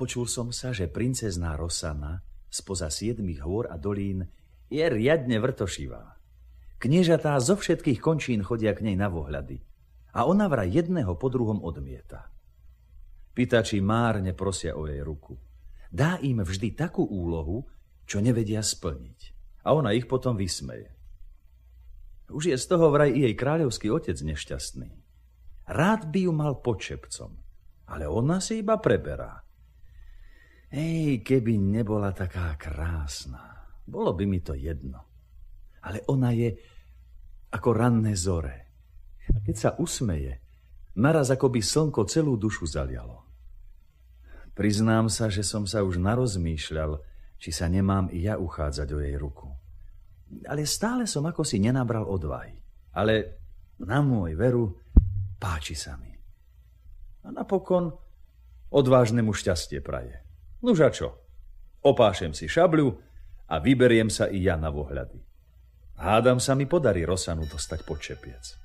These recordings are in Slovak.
Dopočul som sa, že princezná Rosana spoza siedmých hôr a dolín je riadne vrtošivá. Kniežatá zo všetkých končín chodia k nej na vohľady a ona vraj jedného po druhom odmieta. Pýtači márne prosia o jej ruku. Dá im vždy takú úlohu, čo nevedia splniť. A ona ich potom vysmeje. Už je z toho vraj i jej kráľovský otec nešťastný. Rád by ju mal pod šepcom, ale ona si iba preberá. Ej, keby nebola taká krásna, bolo by mi to jedno. Ale ona je ako ranné zore. A keď sa usmeje, naraz ako by slnko celú dušu zalialo. Priznám sa, že som sa už narozmýšľal, či sa nemám i ja uchádzať o jej ruku. Ale stále som ako si nenabral odvahy. Ale na môj veru páči sa mi. A napokon odvážnemu šťastie praje. Nuž a čo? Opášem si šabľu a vyberiem sa i ja na vohľady. Hádam sa mi podarí Rosanu dostať pod čepiec.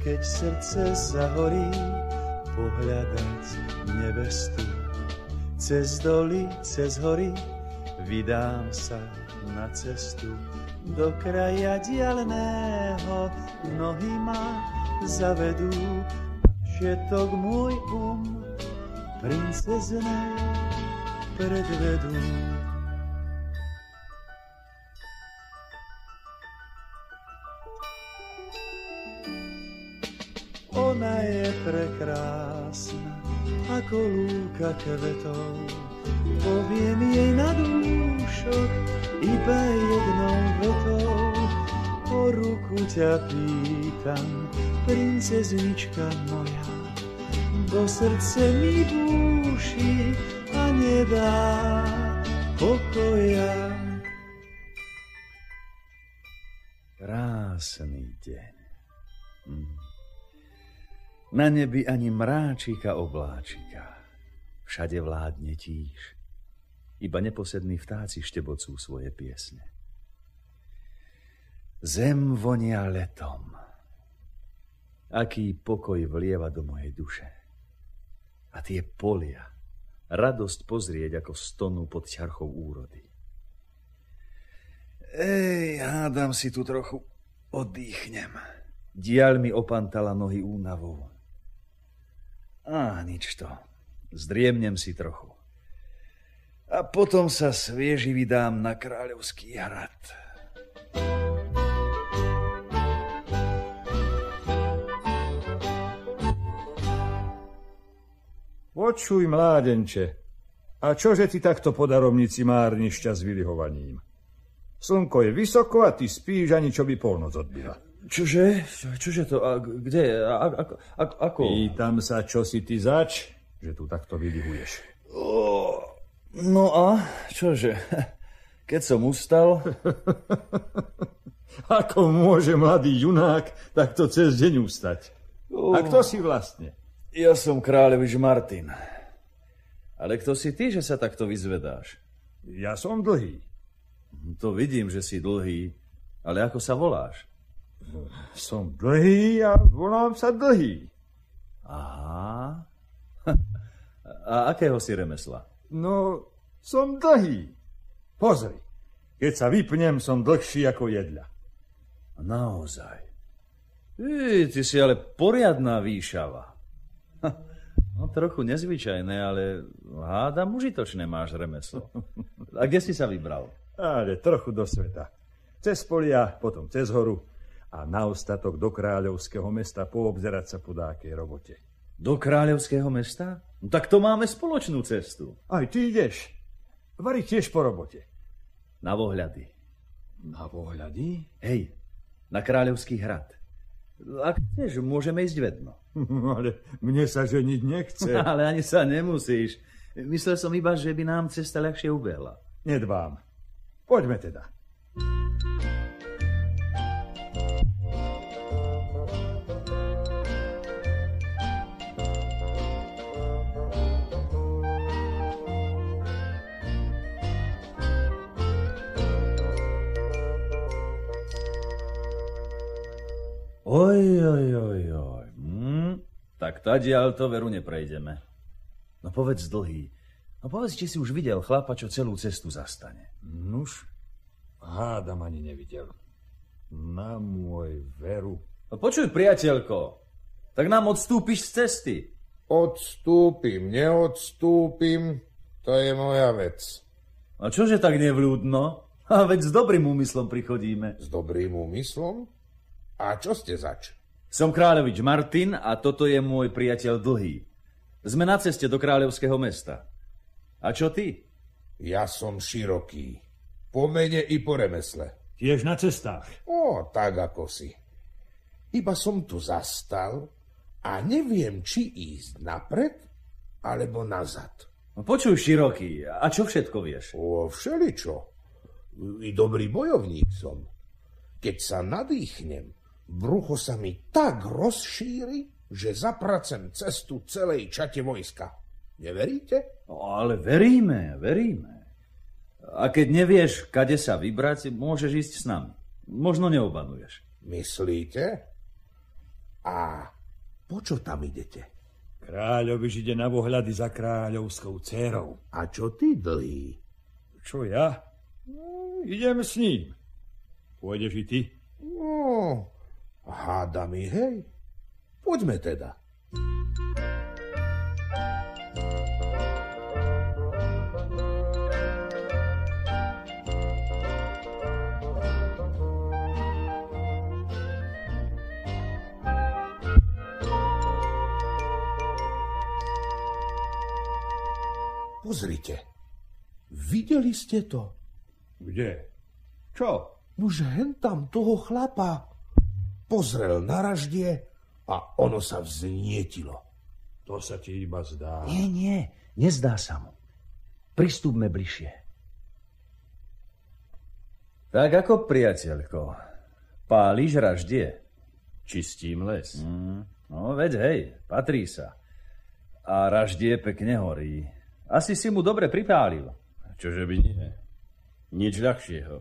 Keď srdce zahorí, pohľadať nevestu. Cez doly, cez hory, vydám sa na cestu do kraja dialeného nohy ma zavedú všetok môj um princezne predvedú. Ona je prekrásna ako lúka kvetov, poviem jej na dúšok iba jednou vetou. O ruku ťa pýtam, princeznička moja, do srdce mi búši a nedá pokoja. Krásny deň. Hm. Na nebi ani mráčika obláčika. Všade vládne tíž. Iba neposední vtáci štebocú svoje piesne. Zem vonia letom. Aký pokoj vlieva do mojej duše. A tie polia. Radosť pozrieť, ako stonú pod ťarchou úrody. Ej, hádam si tu trochu oddychnem. Diaľ mi opantala nohy únavou. Á, nič to. Zdriemnem si trochu. A potom sa svieži vydám na kráľovský hrad. Počuj, mládenče, a čože ty takto po darovnici márniš čas vylihovaním? Slnko je vysoko a ty spíš, ani čo by polnoc odbyla. Čože? Čože to? A kde? A, a, a, ako? Pýtam sa, čo si ty zač, že tu takto vylihuješ. O, no a čože? Keď som ustal... ako môže mladý junák takto cez deň ustať? O, a kto si vlastne? Ja som kráľovič Martin. Ale kto si ty, že sa takto vyzvedáš? Ja som dlhý. To vidím, že si dlhý. Ale ako sa voláš? Som dlhý a volám sa dlhý. Aha. A akého si remesla? No, som dlhý. Pozri, keď sa vypnem, som dlhší ako jedľa. Naozaj. Ej, ty si ale poriadná výšava. No trochu nezvyčajné, ale hádam užitočné máš remeslo. A kde si sa vybral? Ale trochu do sveta. Cez polia, potom cez horu, a na ostatok do kráľovského mesta poobzerať sa po dákej robote. Do kráľovského mesta? No tak to máme spoločnú cestu. Aj ty ideš. Vari tiež po robote. Na vohľady. Na vohľady? Hej, na kráľovský hrad. Ak chceš, môžeme ísť vedno. Ale mne sa ženiť nechce. Ale ani sa nemusíš. Myslel som iba, že by nám cesta ľahšie ubehla. Nedbám. Poďme teda. Oj, oj, oj, oj. Hm, tak tadiaľ to veru neprejdeme. No povedz dlhý. No povedz, či si už videl chlapa, čo celú cestu zastane. Nuž, hádam ani nevidel. Na môj veru. No počuj, priateľko, tak nám odstúpiš z cesty. Odstúpim, neodstúpim, to je moja vec. A čože tak nevľúdno? A veď s dobrým úmyslom prichodíme. S dobrým úmyslom? A čo ste zač? Som Kráľovič Martin a toto je môj priateľ Dlhý. Sme na ceste do kráľovského mesta. A čo ty? Ja som široký. Po mene i po remesle. Tiež na cestách. O, tak ako si. Iba som tu zastal a neviem, či ísť napred alebo nazad. No počuj, široký, a čo všetko vieš? O, všeličo. I dobrý bojovník som. Keď sa nadýchnem, Brucho sa mi tak rozšíri, že zapracem cestu celej čate vojska. Neveríte? No, ale veríme, veríme. A keď nevieš, kade sa vybrať, môžeš ísť s nami. Možno neobanuješ. Myslíte? A po čo tam idete? Kráľovič ide na vohľady za kráľovskou dcerou. A čo ty, dlhý? Čo ja? No, idem s ním. Pôjdeš i ty? No, Háda mi, hej? Poďme teda. Pozrite, videli ste to? Kde? Čo? Nože hen tam toho chlapa pozrel na raždie a ono sa vznietilo. To sa ti iba zdá. Nie, nie, nezdá sa mu. Pristúpme bližšie. Tak ako, priateľko, páliš raždie? Čistím les. Mm, no, veď hej, patrí sa. A raždie pekne horí. Asi si mu dobre pripálil. Čože by nie? Nič ľahšieho.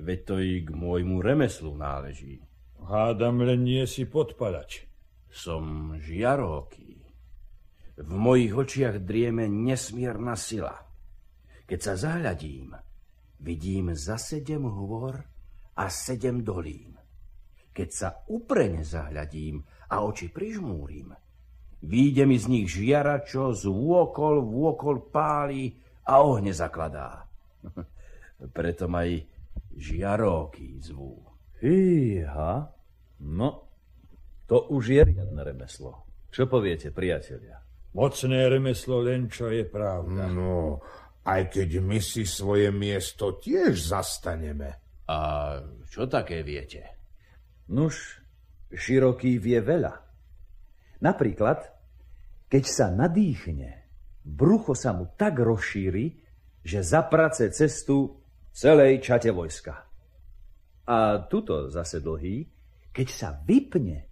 Veď to i k môjmu remeslu náleží. Hádam, len nie si podpadač. Som žiaróky. V mojich očiach drieme nesmierna sila. Keď sa zahľadím, vidím za sedem hôr a sedem dolín. Keď sa uprene zahľadím a oči prižmúrim, výjde mi z nich žiara, čo z vôkol páli a ohne zakladá. Preto ma i žiaróky zvú. Fíha, No, to už je riadne remeslo. Čo poviete, priatelia? Mocné remeslo len čo je pravda. No, aj keď my si svoje miesto tiež zastaneme. A čo také viete? Nuž, široký vie veľa. Napríklad, keď sa nadýchne, brucho sa mu tak rozšíri, že zaprace cestu celej čate vojska. A tuto zase dlhý, keď sa vypne,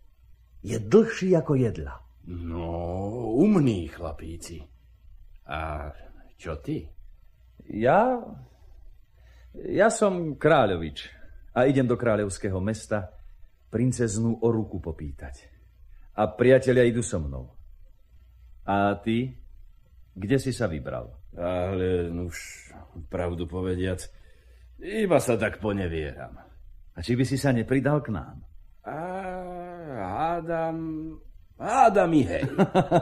je dlhší ako jedla. No, umní chlapíci. A čo ty? Ja... Ja som kráľovič a idem do kráľovského mesta princeznú o ruku popýtať. A priatelia idú so mnou. A ty? Kde si sa vybral? Ale už pravdu povediac, iba sa tak ponevieram. A či by si sa nepridal k nám? A hádam... Hádam i hej.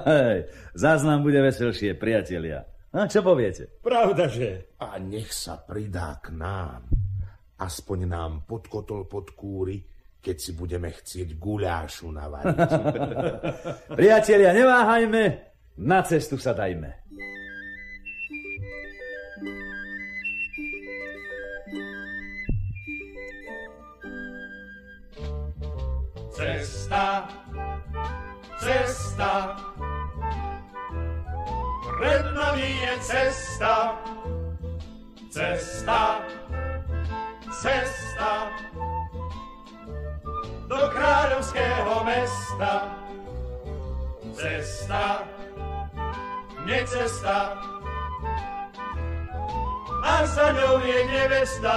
Záznam bude veselšie, priatelia. A čo poviete? Pravda, že? A nech sa pridá k nám. Aspoň nám podkotol pod kúry, keď si budeme chcieť guľášu navariť. priatelia, neváhajme, na cestu sa dajme. Cesta, cesta, pred nami je cesta, cesta, cesta, do kráľovského mesta. Cesta, necesta, a za ňou je nevesta,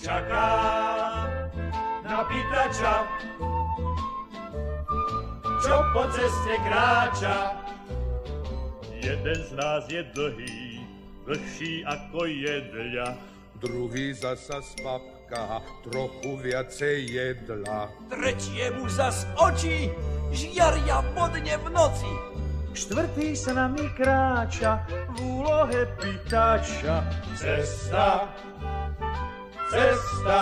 čaká na pýtača, čo po ceste kráča. Jeden z nás je dlhý, dlhší ako jedľa. Druhý zasa spapka, trochu viacej jedla. Tretiemu zas oči žiaria vodne v noci. Štvrtý sa nami kráča v úlohe pýtača. Cesta, cesta,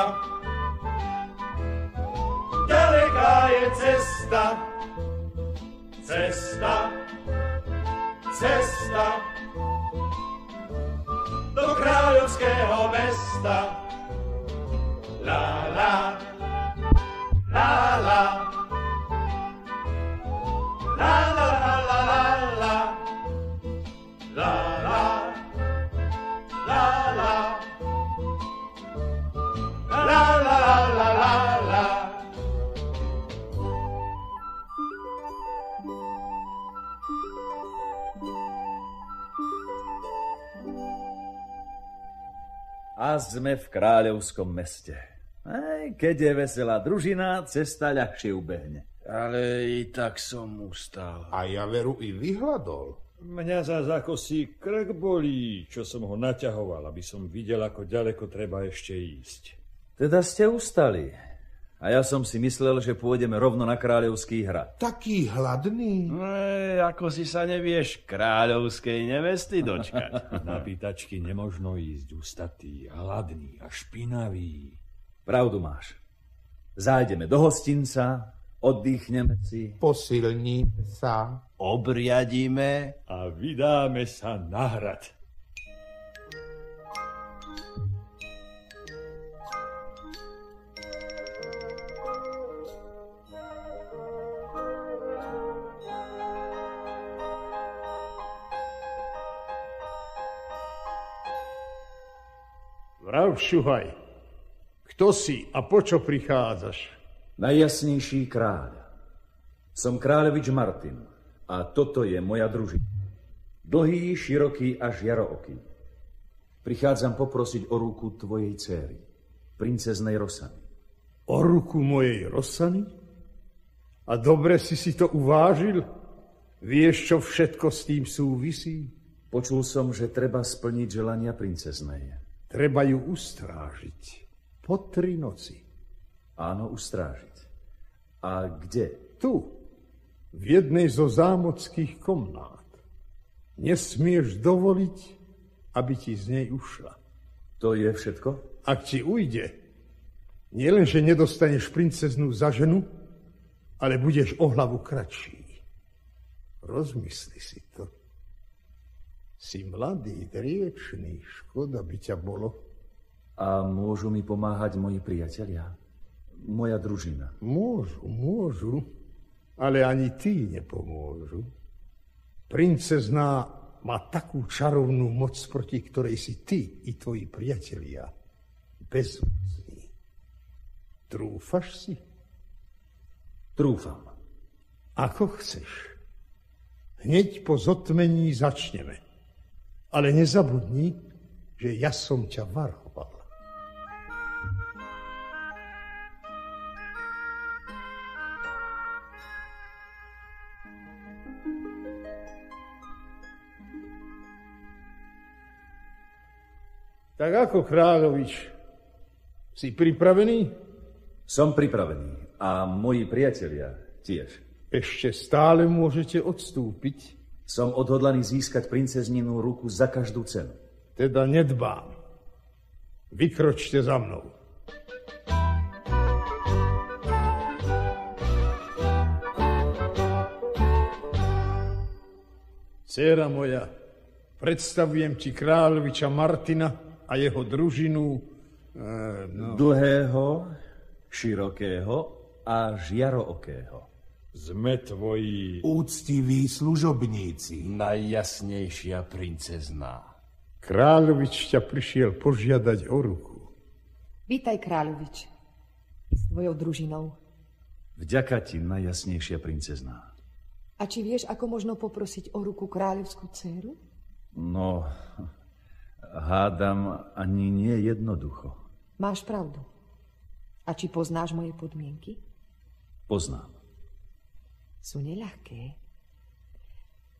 cesta, cesta, cesta, do kráľovského mesta. La, la, A sme v kráľovskom meste. Aj keď je veselá družina, cesta ľahšie ubehne. Ale i tak som ustal. A ja veru i vyhľadol. Mňa zás ako si krk bolí, čo som ho naťahoval, aby som videl, ako ďaleko treba ešte ísť. Teda ste ustali. A ja som si myslel, že pôjdeme rovno na kráľovský hrad. Taký hladný. E, ako si sa nevieš kráľovskej nevesty dočkať. Na pýtačky nemožno ísť ustatý hladný a špinavý. Pravdu máš. Zájdeme do hostinca, oddychneme si. Posilní sa. Obriadíme A vydáme sa na hrad. Vrav, Šuhaj, kto si a po čo prichádzaš? Najjasnejší kráľ. Som kráľovič Martin a toto je moja družina. Dlhý, široký a žiarooký. Prichádzam poprosiť o ruku tvojej céry, princeznej Rosany. O ruku mojej Rosany? A dobre si si to uvážil? Vieš, čo všetko s tým súvisí? Počul som, že treba splniť želania princeznej. Treba ju ustrážiť. Po tri noci. Áno, ustrážiť. A kde? Tu, v jednej zo zámockých komnát. Nesmieš dovoliť, aby ti z nej ušla. To je všetko? Ak ti ujde, nielenže nedostaneš princeznú za ženu, ale budeš o hlavu kratší. Rozmysli si to. Si mladý, driečný, škoda by ťa bolo. A môžu mi pomáhať moji priatelia? Moja družina. Môžu, môžu, ale ani tí nepomôžu. Princezná má takú čarovnú moc, proti ktorej si ty i tvoji priatelia bezmocní. Trúfaš si? Trúfam. Ako chceš. Hneď po zotmení začneme. Ale nezabudni, že ja som ťa varoval. Tak ako kráľovič, si pripravený? Som pripravený. A moji priatelia tiež. Ešte stále môžete odstúpiť, Som odhodlaný získať princezninu ruku za každú cenu. teda nedbám. Vykročte za mnou. Céra moja, predstavujem ti kráľoviča Martina a jeho družinu. E, no, Dlhého, širokého a žiarookého. Sme tvoji... Úctiví služobníci. najjasnejšia princezná. kráľovič ťa prišiel požiadať o ruku. Vítaj, kráľovič. S tvojou družinou. Vďaka ti, najjasnejšia princezná. A či vieš, ako možno poprosiť o ruku kráľovskú dceru? No, hádam ani nie jednoducho. Máš pravdu. A či poznáš moje podmienky? Poznám. Sú neľahké.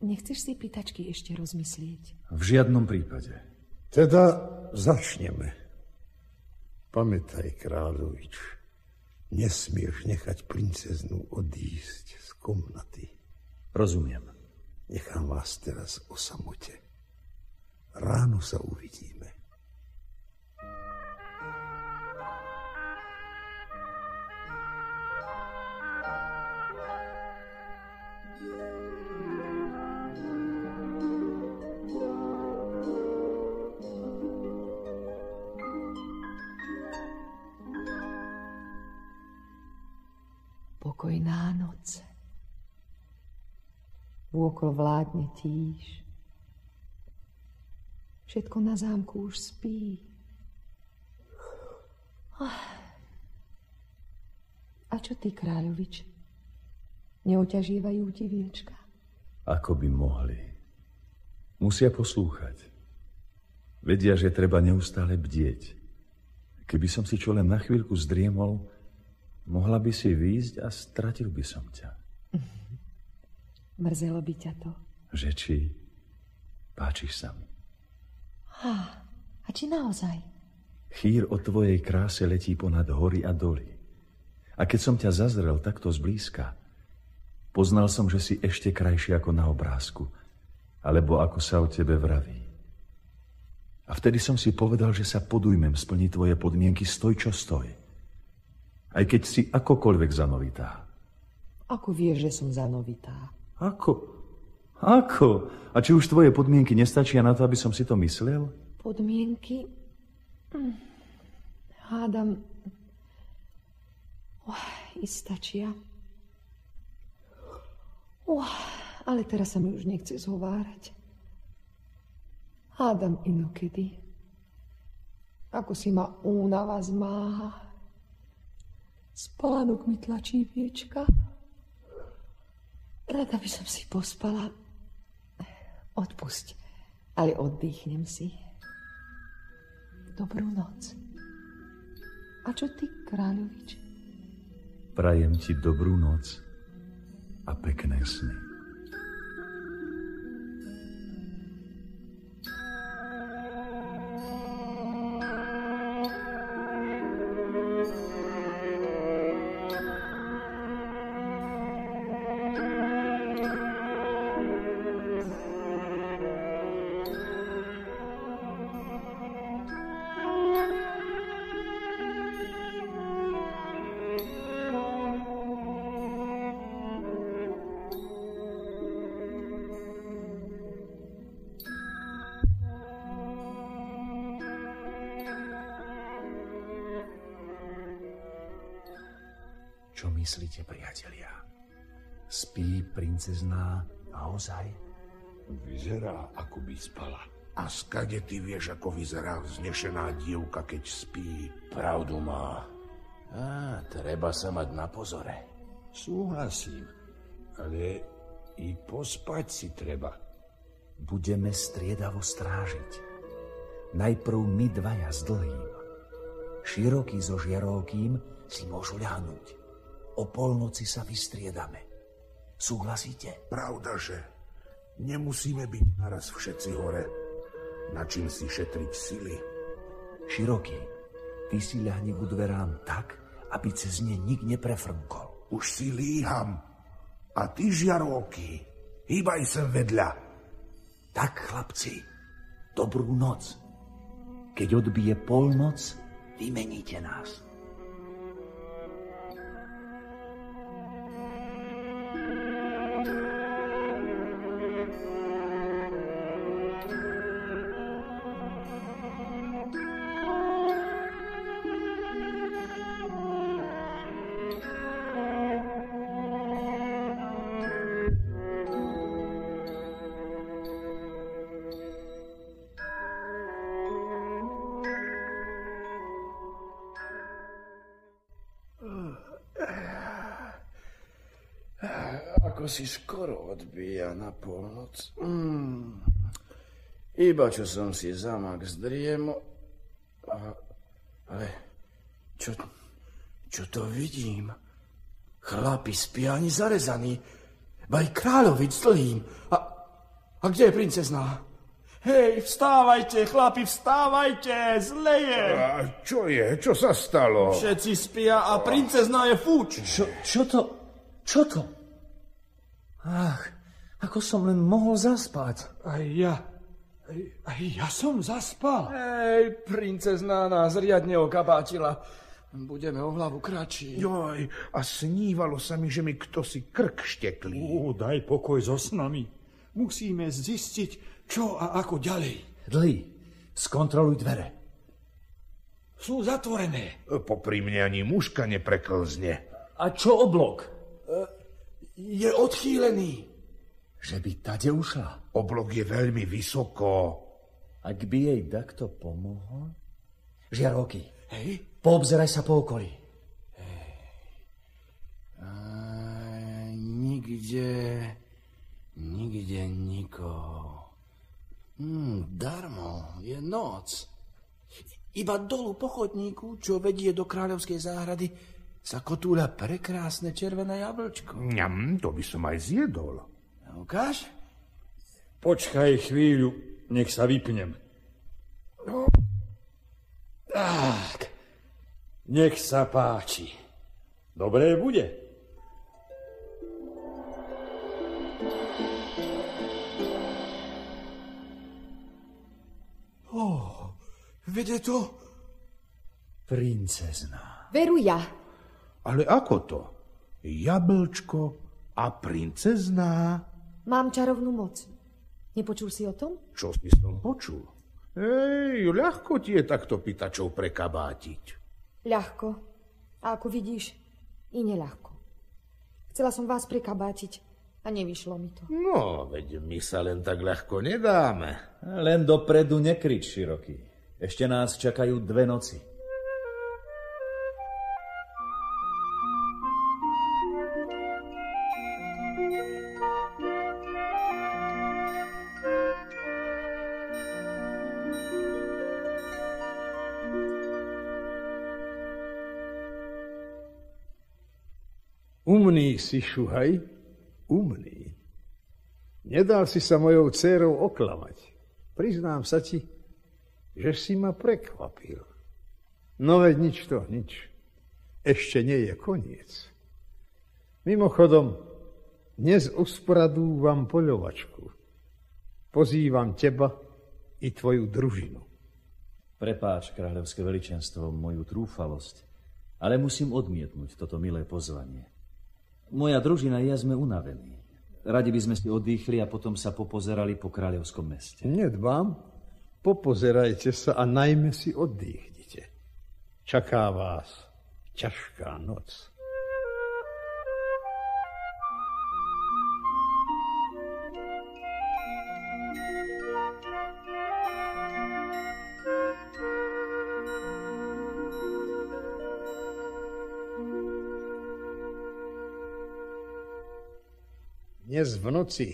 Nechceš si pýtačky ešte rozmyslieť? V žiadnom prípade. Teda začneme. Pamätaj, kráľovič, nesmieš nechať princeznu odísť z komnaty. Rozumiem. Nechám vás teraz o samote. Ráno sa uvidíme. Vôkol vládne tíž. Všetko na zámku už spí. A čo ty, kráľovič? Neoťažívajú ti viečka? Ako by mohli. Musia poslúchať. Vedia, že treba neustále bdieť. Keby som si čo len na chvíľku zdriemol, mohla by si výjsť a stratil by som ťa. Mrzelo by ťa to. Že či páčiš sa mi. A, a či naozaj? Chýr o tvojej kráse letí ponad hory a doly. A keď som ťa zazrel takto zblízka, poznal som, že si ešte krajší ako na obrázku, alebo ako sa o tebe vraví. A vtedy som si povedal, že sa podujmem splniť tvoje podmienky stoj, čo stoj. Aj keď si akokoľvek zanovitá. Ako vieš, že som zanovitá? Ako? Ako? A či už tvoje podmienky nestačia na to, aby som si to myslel? Podmienky? Hádam. Oh, i stačia. Oh, ale teraz sa mi už nechce zhovárať. Hádam inokedy. Ako si ma únava zmáha. Spánok mi tlačí viečka. Rada by som si pospala. Odpusť, ale oddychnem si. Dobrú noc. A čo ty, kráľovič? Prajem ti dobrú noc a pekné sny. Myslíte, priatelia? Spí princezná naozaj? Vyzerá, ako by spala. A skade ty vieš, ako vyzerá vznešená dievka, keď spí? Pravdu má. Á, treba sa mať na pozore. Súhlasím, ale i pospať si treba. Budeme striedavo strážiť. Najprv my dvaja s dlhým. Široký so žiarovkým si môžu ľahnúť. O polnoci sa vystriedame. Súhlasíte? Pravda, že nemusíme byť naraz všetci hore. Na čím si šetriť sily? Široký, ty si ľahni ku dverám tak, aby cez ne nik neprefrnkol. Už si líham. A ty, žiarovky, hýbaj sem vedľa. Tak, chlapci, dobrú noc. Keď odbije polnoc, vymeníte nás. Polnoc. Mm. Iba čo som si zamak zdriemo... A, ale čo, Čo to vidím? Chlapi spia ani zarezaní. Baj kráľovič s dlhým. A, a kde je princezná? Hej, vstávajte, chlapi, vstávajte, zle je. A čo je? Čo sa stalo? Všetci spia a princezná je fúč. Čo, čo to? Čo to? Ach, ako som len mohol zaspať. Aj ja. Aj, aj ja som zaspal. Hej, princezná nás riadne okabátila. Budeme o hlavu kratší. Joj, a snívalo sa mi, že mi kto si krk šteklí. Ó, daj pokoj so snami. Musíme zistiť, čo a ako ďalej. Dlhý, skontroluj dvere. Sú zatvorené. Popri mne ani muška nepreklzne. A čo oblok? Je odchýlený. Že by tade ušla. Oblok je veľmi vysoko. Ak by jej takto pomohol? Žiaroky, Hej. poobzeraj sa po okolí. A, nikde, nikde nikoho. Hmm, darmo, je noc. Iba dolu po chodníku, čo vedie do kráľovskej záhrady, sa kotúľa prekrásne červené jablčko. Ňam, to by som aj zjedol. Ukáž? Počkaj chvíľu, nech sa vypnem. Tak, nech sa páči. Dobré bude. Oh, vede to? Princezná. Veru ja. Ale ako to? Jablčko a princezná? Mám čarovnú moc. Nepočul si o tom? Čo si som počul? Ej, ľahko ti je takto pýtačov prekabátiť. Ľahko. A ako vidíš, i neľahko. Chcela som vás prekabátiť a nevyšlo mi to. No, veď my sa len tak ľahko nedáme. Len dopredu nekrič, široký. Ešte nás čakajú dve noci. Umný si, Šuhaj, umný. Nedal si sa mojou dcerou oklamať. Priznám sa ti, že si ma prekvapil. No veď nič to, nič. Ešte nie je koniec. Mimochodom, dnes usporadúvam poľovačku. Pozývam teba i tvoju družinu. Prepáč, kráľovské veličenstvo, moju trúfalosť, ale musím odmietnúť toto milé pozvanie. Moja družina i ja sme unavení. Radi by sme si oddychli a potom sa popozerali po kráľovskom meste. Nedbám, popozerajte sa a najmä si oddychnite. Čaká vás ťažká noc. Dnes v noci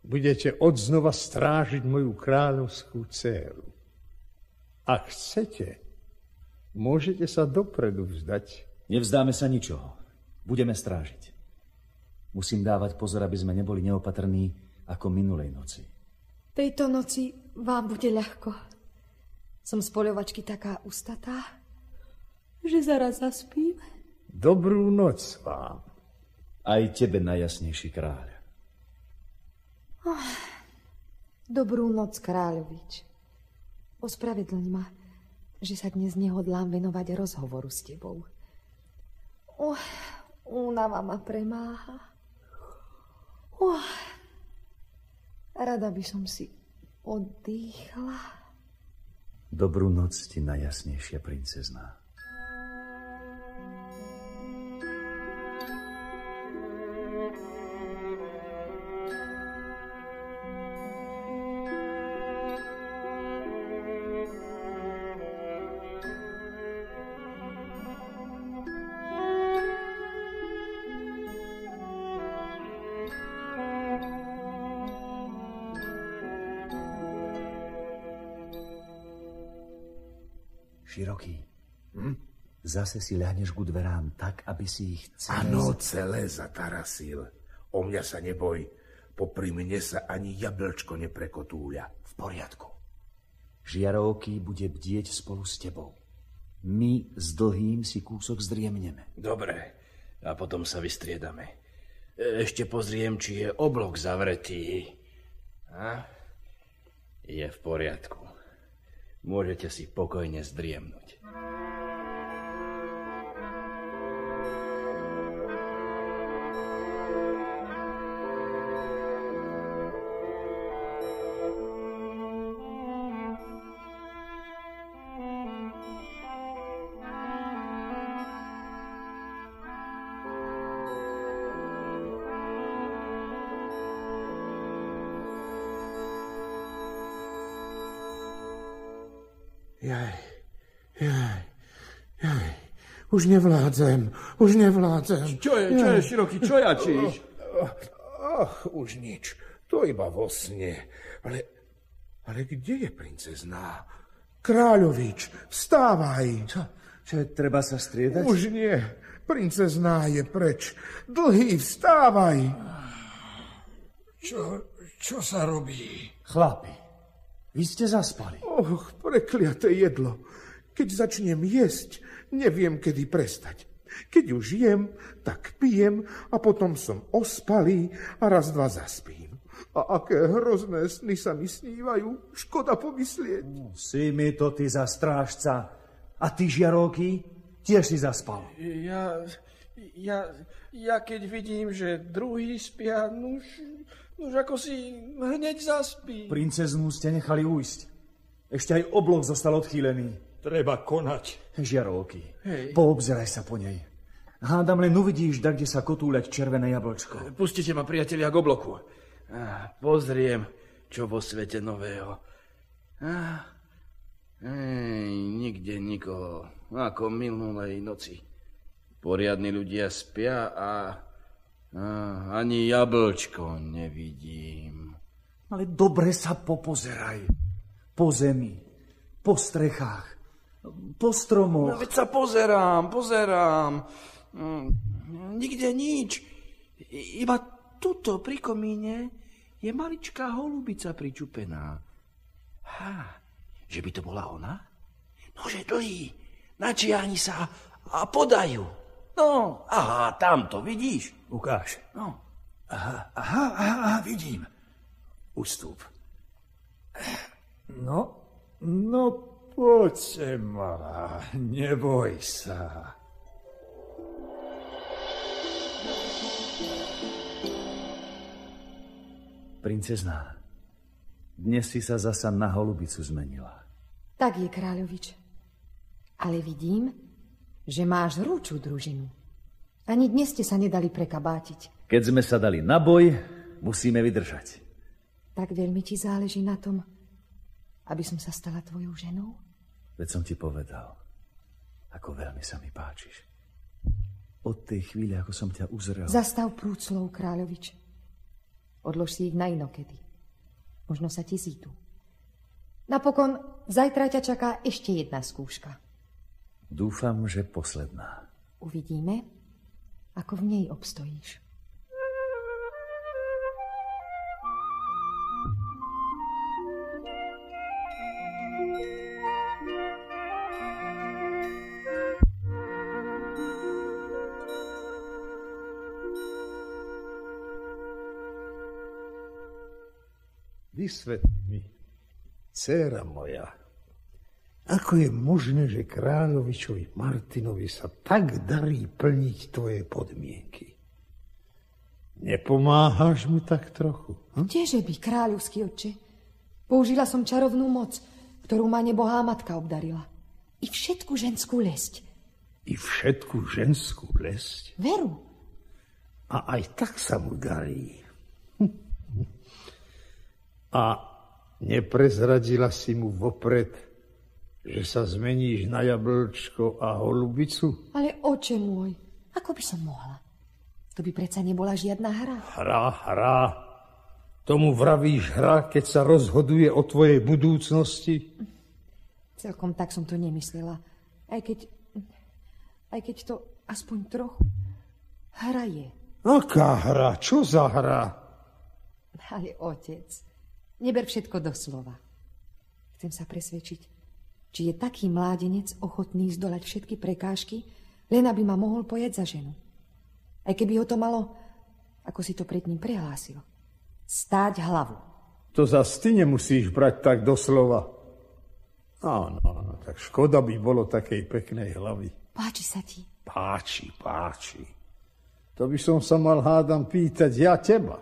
budete odznova strážiť moju kráľovskú dceru. Ak chcete, môžete sa dopredu vzdať. Nevzdáme sa ničoho. Budeme strážiť. Musím dávať pozor, aby sme neboli neopatrní ako minulej noci. Tejto noci vám bude ľahko. Som z poľovačky taká ustatá, že zaraz zaspím. Dobrú noc vám. Aj tebe, najjasnejší kráľ. Dobrú noc, kráľovič. Ospravedlň ma, že sa dnes nehodlám venovať rozhovoru s tebou. Oh, únava ma premáha. Oh, rada by som si oddychla. Dobrú noc ti, najjasnejšia princezná. Zase si ľahneš ku dverám tak, aby si ich celé... Áno, celé zatarasil. O mňa sa neboj. Popri mne sa ani jablčko neprekotúľa. V poriadku. Žiarovky bude bdieť spolu s tebou. My s dlhým si kúsok zdriemneme. Dobre, a potom sa vystriedame. Ešte pozriem, či je oblok zavretý. A? Je v poriadku. Môžete si pokojne zdriemnúť. Už nevládzem, už nevládzem. Čo je, čo je, široký, čo jačíš? Ach, už nič. To iba vo sne. Ale, ale kde je princezná? Kráľovič, vstávaj. Čo? Čo je, treba sa striedať? Už nie. Princezná je preč. Dlhý, vstávaj. Čo, čo sa robí? Chlapi, vy ste zaspali. Och, prekliaté jedlo. Keď začnem jesť, neviem, kedy prestať. Keď už jem, tak pijem a potom som ospalý a raz, dva zaspím. A aké hrozné sny sa mi snívajú. Škoda pomyslieť. Si mi to ty za strážca. A ty, žiarovky, tiež si zaspal. Ja, ja, ja keď vidím, že druhý spia, nuž, nuž ako si hneď zaspí. Princeznú ste nechali ujsť. Ešte aj oblok zostal odchýlený. Treba konať. Žiarovky, Hej. poobzeraj sa po nej. Hádam len uvidíš, da kde sa kotúľať červené jablčko. Pustite ma, priatelia, k obloku. Á, pozriem, čo vo svete nového. Á, ej, nikde nikoho, ako minulej noci. Poriadni ľudia spia a, a ani jablčko nevidím. Ale dobre sa popozeraj. Po zemi, po strechách, po No stromoch. veď sa pozerám, pozerám. Mm, Nikde nič. I- Iba tuto pri komíne je maličká holubica pričupená. Ha, že by to bola ona? Nože dlhý, načiahni sa a podajú. No, aha, tamto, vidíš? Ukáž. No, Aha, aha, aha, vidím. Ustúp. No, no poď sem, malá, neboj sa. Princezná, dnes si sa zasa na holubicu zmenila. Tak je, kráľovič. Ale vidím, že máš rúču družinu. Ani dnes ste sa nedali prekabátiť. Keď sme sa dali na boj, musíme vydržať. Tak veľmi ti záleží na tom, aby som sa stala tvojou ženou? Veď som ti povedal, ako veľmi sa mi páčiš. Od tej chvíle, ako som ťa uzrel... Zastav prúd slov, kráľovič. Odlož si ich na inokedy. Možno sa ti zídu. Napokon, zajtra ťa čaká ešte jedna skúška. Dúfam, že posledná. Uvidíme, ako v nej obstojíš. Vysvetli mi, dcéra moja, ako je možné, že kráľovičovi Martinovi sa tak darí plniť tvoje podmienky? Nepomáhaš mu tak trochu? Hm? Kdeže by, kráľovský oče? Použila som čarovnú moc, ktorú ma nebohá matka obdarila. I všetku ženskú lesť. I všetku ženskú lesť? Veru, A aj tak sa mu darí. A neprezradila si mu vopred, že sa zmeníš na jablčko a holubicu? ale oče môj, ako by som mohla? To by predsa nebola žiadna hra. Hra, hra. Tomu vravíš hra, keď sa rozhoduje o tvojej budúcnosti? Celkom tak som to nemyslela. Aj keď... Aj keď to aspoň trochu hraje. Aká hra? Čo za hra? Ale otec, neber všetko doslova. Chcem sa presvedčiť, či je taký mládenec ochotný zdolať všetky prekážky, len aby ma mohol pojať za ženu. Aj keby ho to malo, ako si to pred ním prehlásil, stáť hlavu. To zas ty nemusíš brať tak doslova. Áno, áno, tak škoda by bolo takej peknej hlavy. Páči sa ti? Páči, páči. To by som sa mal hádam pýtať ja teba.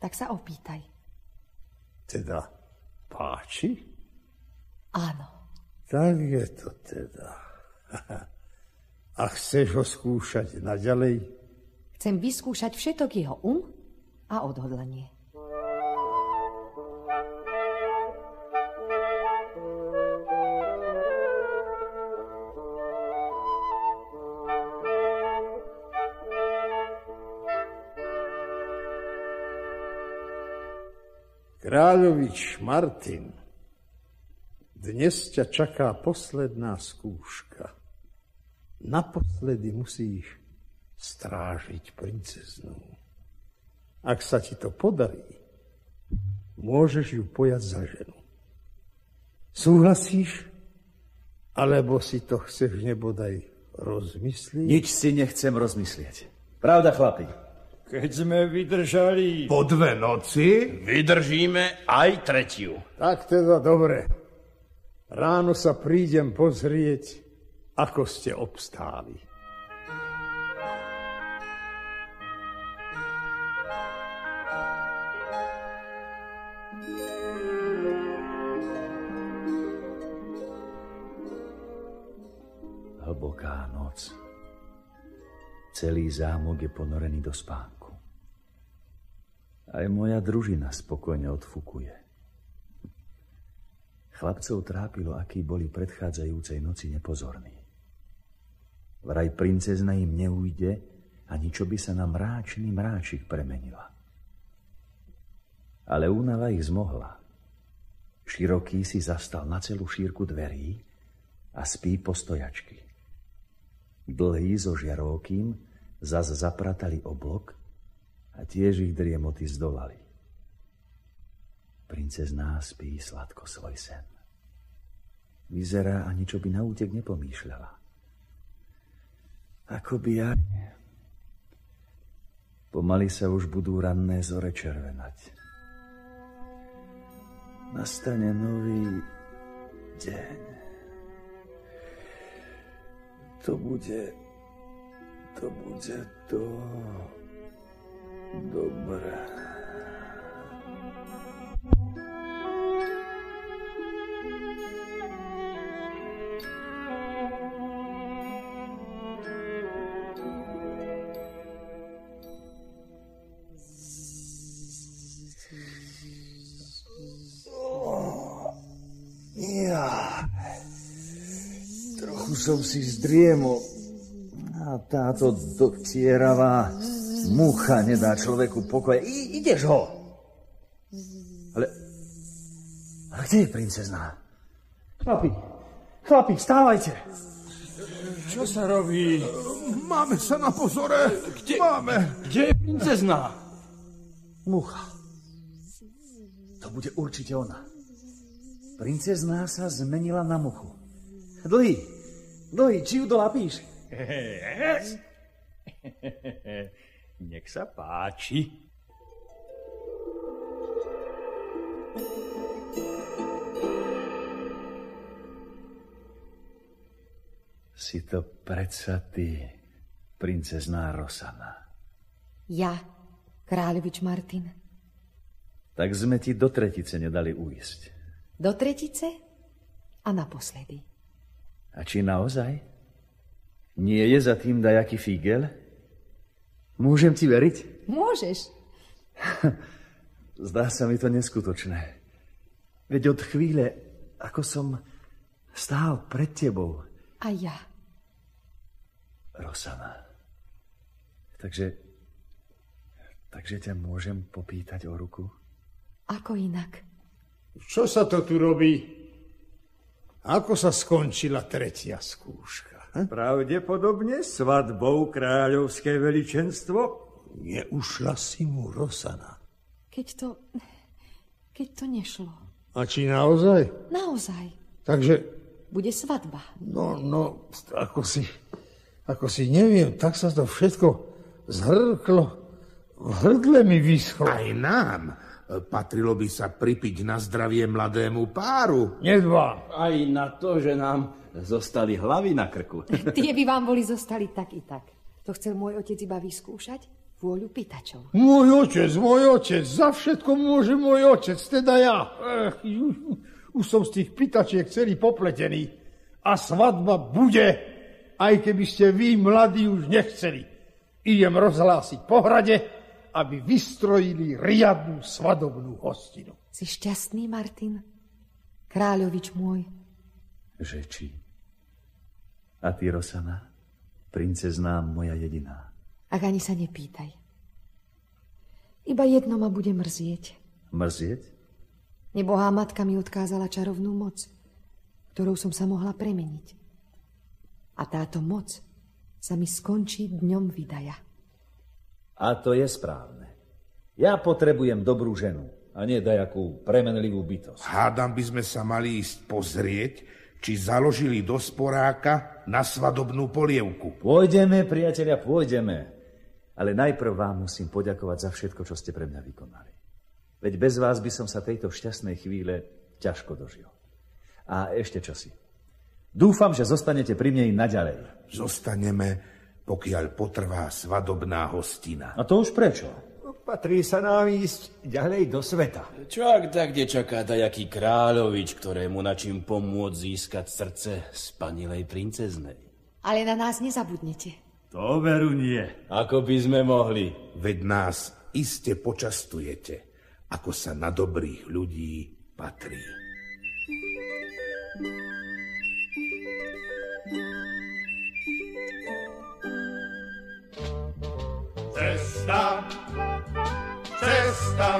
Tak sa opýtaj. Teda, páči? Áno. Tak je to teda. A chceš ho skúšať naďalej? Chcem vyskúšať všetok jeho um a odhodlanie. Kráľovič Martin, dnes ťa čaká posledná skúška. Naposledy musíš strážiť princeznu. Ak sa ti to podarí, môžeš ju pojať za ženu. Súhlasíš? Alebo si to chceš nebodaj rozmyslieť? Nič si nechcem rozmyslieť. Pravda, chlapi? Keď sme vydržali... Po dve noci? Vydržíme aj tretiu. Tak teda dobre. Ráno sa prídem pozrieť, ako ste obstáli. Celý zámok je ponorený do spánku. Aj moja družina spokojne odfukuje. Chlapcov trápilo, akí boli predchádzajúcej noci nepozorní. Vraj princezna im neujde, ani čo by sa na mráčný mráčik premenila. Ale únava ich zmohla. Široký si zastal na celú šírku dverí a spí po stojačky. Dlhý so žiarovkým zas zapratali oblok a tiež ich driemoty zdolali. Princezná spí sladko svoj sen. Vyzerá, ani čo by na útek nepomýšľala. Ako by aj... Pomaly sa už budú ranné zore červenať. Nastane nový deň. To bude... To bude to... Dobré. Som si zdriemol. A táto doktieravá mucha nedá človeku pokoje. I, ideš ho. Ale... Ale kde je princezná? Chlapi, chlapi, vstávajte. Čo sa robí? Máme sa na pozore. Kde? Máme. Kde je princezná? Mucha. To bude určite ona. Princezná sa zmenila na muchu. Dlhý, Dlhý, či ju dolapíš? Nech sa páči. Si to predsa ty, princezná Rosana. Ja, kráľovič Martin. Tak sme ti do tretice nedali uísť. Do tretice a naposledy. A či naozaj? Nie je za tým dajaký fígel? Môžem ti veriť? Môžeš. Zdá sa mi to neskutočné. Veď od chvíle, ako som stál pred tebou. A ja. Rosana. Takže... Takže ťa môžem popýtať o ruku? Ako inak? Čo sa to tu robí? Ako sa skončila tretia skúška? Pravdepodobne svadbou kráľovské veličenstvo. Neušla si mu Rosana. Keď to... Keď to nešlo. A či naozaj? Naozaj. Takže, Bude svadba. no, no, ako si, ako si neviem, tak sa to všetko zhrklo. V hrdle mi vyschlo. Aj nám. Patrilo by sa pripiť na zdravie mladému páru. Nedbám. Aj na to, že nám zostali hlavy na krku. Tie by vám boli zostali tak i tak. To chcel môj otec iba vyskúšať vôľu pýtačov. Môj otec, môj otec, za všetko môže môj otec, teda ja. Ech, už, už som z tých pýtačiek celý popletený. A svadba bude, aj keby ste vy, mladí, už nechceli. Idem rozhlásiť pohrade, aby vystrojili riadnu svadobnú hostinu. Si šťastný, Martin? Kráľovič môj. Že či? A ty, Rosana? Princezná moja jediná. Ak ani sa nepýtaj. Iba jedno ma bude mrzieť. Mrzieť? Nebohá matka mi odkázala čarovnú moc, ktorou som sa mohla premeniť. A táto moc sa mi skončí dňom vydaja. A to je správne. Ja potrebujem dobrú ženu, a nie dajakú premenlivú bytosť. Hádam by sme sa mali ísť pozrieť, či založili do sporáka na svadobnú polievku. Pôjdeme, priatelia, pôjdeme. Ale najprv vám musím poďakovať za všetko, čo ste pre mňa vykonali. Veď bez vás by som sa tejto šťastnej chvíle ťažko dožil. A ešte čosi. Dúfam, že zostanete pri mne i naďalej. Zostaneme, pokiaľ potrvá svadobná hostina. A to už prečo? Patrí sa nám ísť ďalej do sveta. Čo ak tak, kde čaká dajaký kráľovič, ktorému na čím pomôcť získať srdce spanilej princeznej? Ale na nás nezabudnete. To veru nie. Ako by sme mohli? Veď nás iste počastujete, ako sa na dobrých ľudí patrí. Cesta, cesta,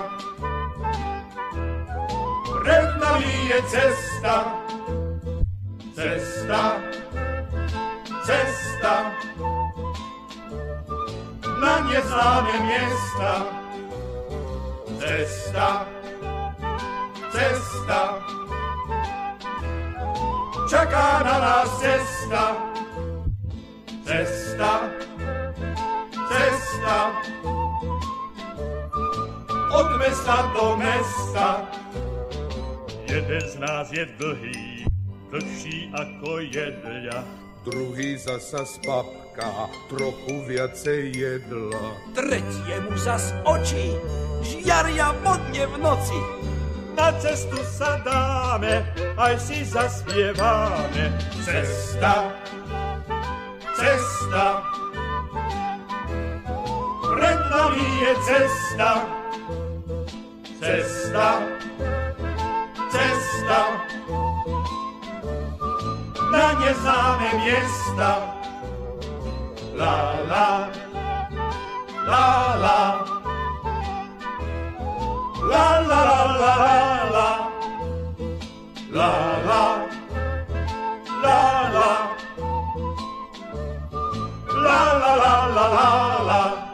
pred nami je cesta, cesta, cesta, na neznáme miesta, cesta, cesta, čaká na nás cesta, cesta, cesta od mesta do mesta. Jeden z nás je dlhý, dlhší ako jedľa. Druhý zasa spapka, trochu viacej jedla. Tretiemu zas oči, žiaria vodne v noci. Na cestu sa dáme, aj si zaspievame. Cesta, cesta, nami je cesta, cesta, cesta. Na neznáme miesta, la la, la la. La la la la la la. La la. La la. La la la la la